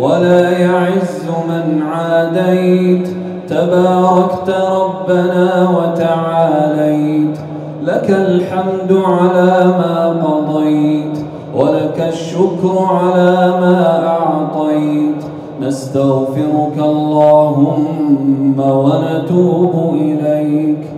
ولا يعز من عاديت. تباركت ربنا وتعاليت. لك الحمد على ما قضيت. ولك الشكر على ما أعطيت. نستغفرك اللهم ونتوب إليك.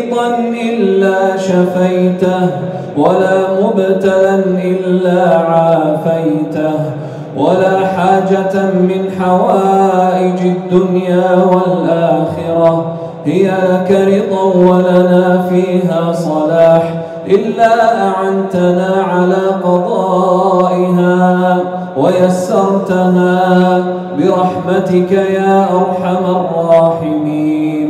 إلا شفيته ولا مبتلا إلا عافيته. ولا حاجة من حوائج الدنيا والآخرة. هي لك رضا ولنا فيها صلاح. إلا أعنتنا على قضائها ويسرتها برحمتك يا أرحم الراحمين.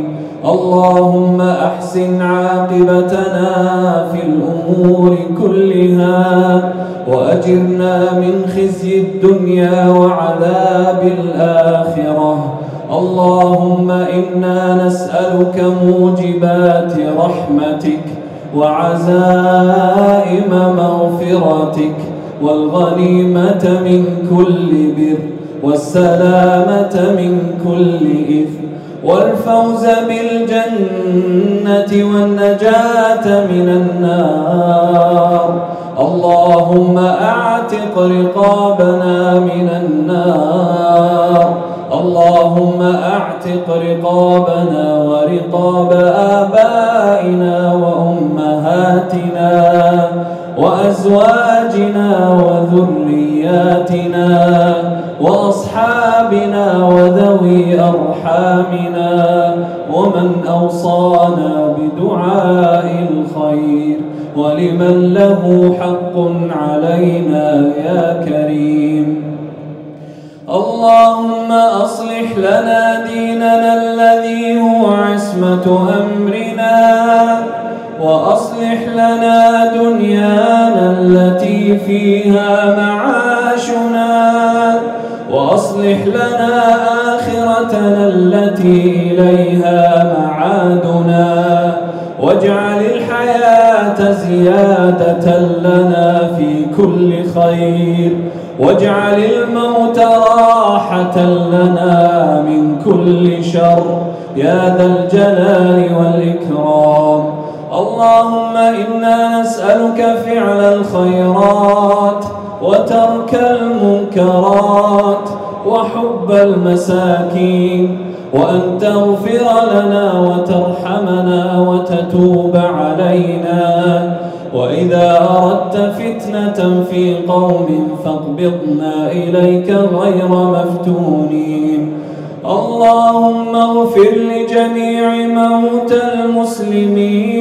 اللهم أحسن عاقبتنا في الأمور كلها وأجرنا من خزي الدنيا وعذاب الآخرة. اللهم إنا نسألك موجبات رحمتك وعزائم مغفرتك والغنيمة من كل بر والسلامة من كل إثم. والفوز بالجنة والنجاة من النار. اللهم أعتق رقابنا من النار. اللهم أعتق رقابنا ورقاب آبائنا وأمهاتنا وأزواجنا وذرياتنا. وأصحابنا وذوي أرحامنا ومن أوصانا بدعاء الخير ولمن له حق علينا يا كريم. اللهم أصلح لنا ديننا الذي هو عصمة أمرنا وأصلح لنا دنيانا التي فيها معاشنا وأصلح لنا آخرتنا التي إليها معادنا واجعل الحياة زيادة لنا في كل خير واجعل الموت راحة لنا من كل شر يا ذا الجلال والإكرام اللهم إنا نسألك فعل الخيرات وترك المنكرات وحب المساكين وأن تغفر لنا وترحمنا وتتوب علينا. وإذا أردت فتنة في قوم فاقبضنا إليك غير مفتونين. اللهم اغفر لجميع موتى المسلمين.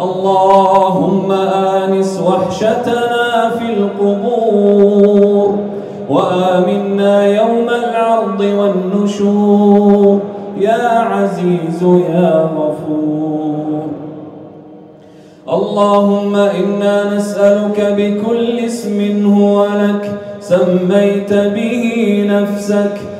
اللهم آنس وحشتنا في القبور وآمنا يوم العرض والنشور. يا عزيز يا غفور. اللهم إنا نسألك بكل اسم هو لك سميت به نفسك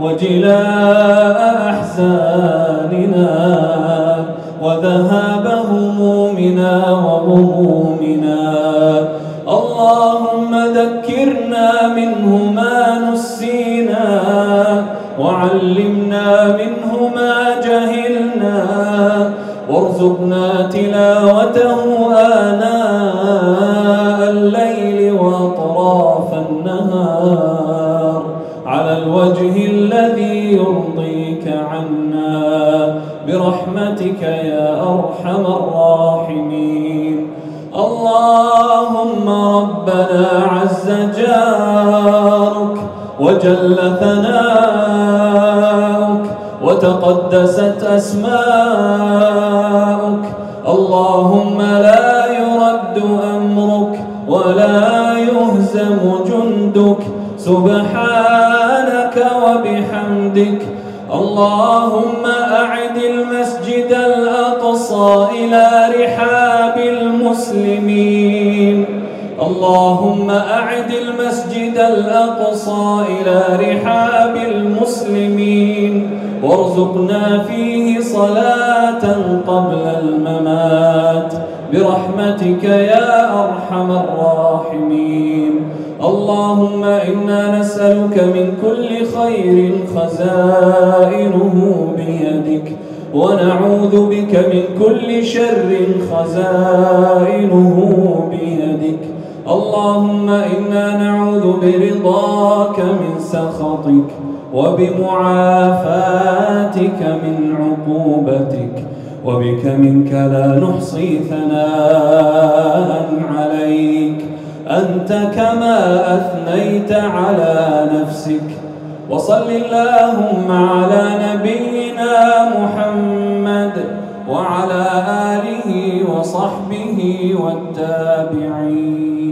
وجلاء أحزاننا وذهاب همومنا وغمومنا. اللهم ذكرنا منه ما نسينا وعلمنا منه ما جهلنا. وارزقنا تلاوته الذي يرضيك عنا. برحمتك يا أرحم الراحمين. اللهم ربنا عز جارك وجل ثناؤك وتقدست أسماؤك. اللهم لا يرد أمرك ولا يهزم جندك. سبحانك وبحمدك. اللهم أعد المسجد الأقصى إلى رحاب المسلمين. اللهم أعد المسجد الأقصى إلى رحاب المسلمين. وارزقنا فيه صلاة قبل الممات. برحمتك يا أرحم الراحمين. اللهم إنا نسألك من كل خير خزائنه بيدك ونعوذ بك من كل شر خزائنه بيدك. اللهم إنا نعوذ برضاك من سخطك وبمعافاتك من عقوبتك وبك منك لا نحصي ثناء عليك. أنت كما أثنيت على نفسك. وصل اللهم على نبينا محمد وعلى آله وصحبه والتابعين.